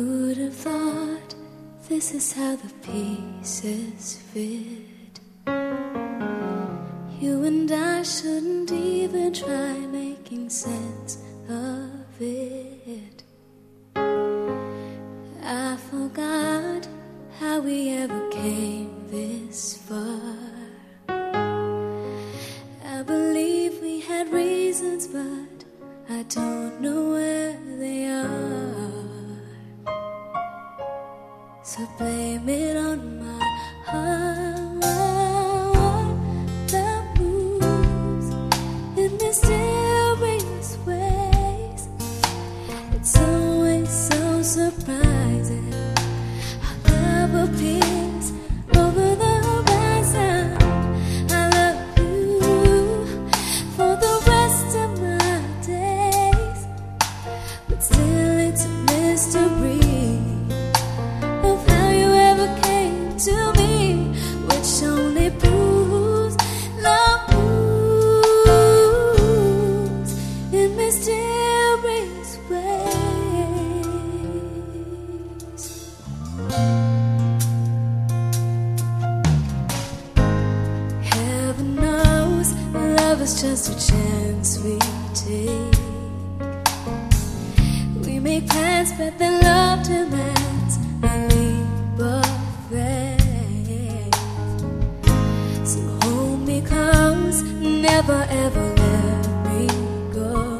Who'd have thought this is how the pieces fit? You and I shouldn't even try making sense of it. I forgot how we ever came this far. I believe we had reasons, but I don't know where they are. So blame it on my heart that moves in mysterious ways. It's always so surprising just a chance we take. We make plans, but then love demands a leap of faith. So hold me close, never ever let me go.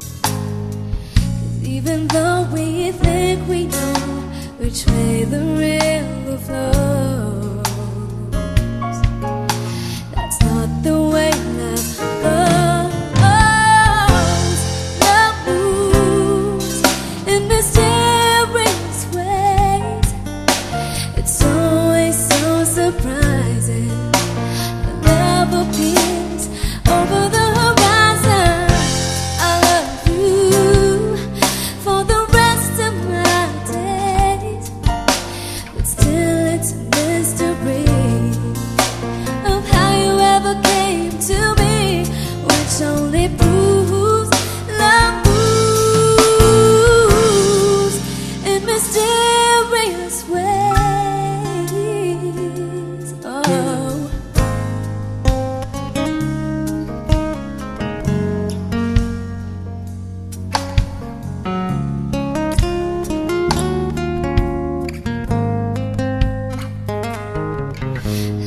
'Cause even though we think we know which way the river flows, Oh.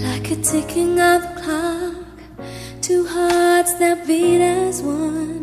like a ticking of beat as one.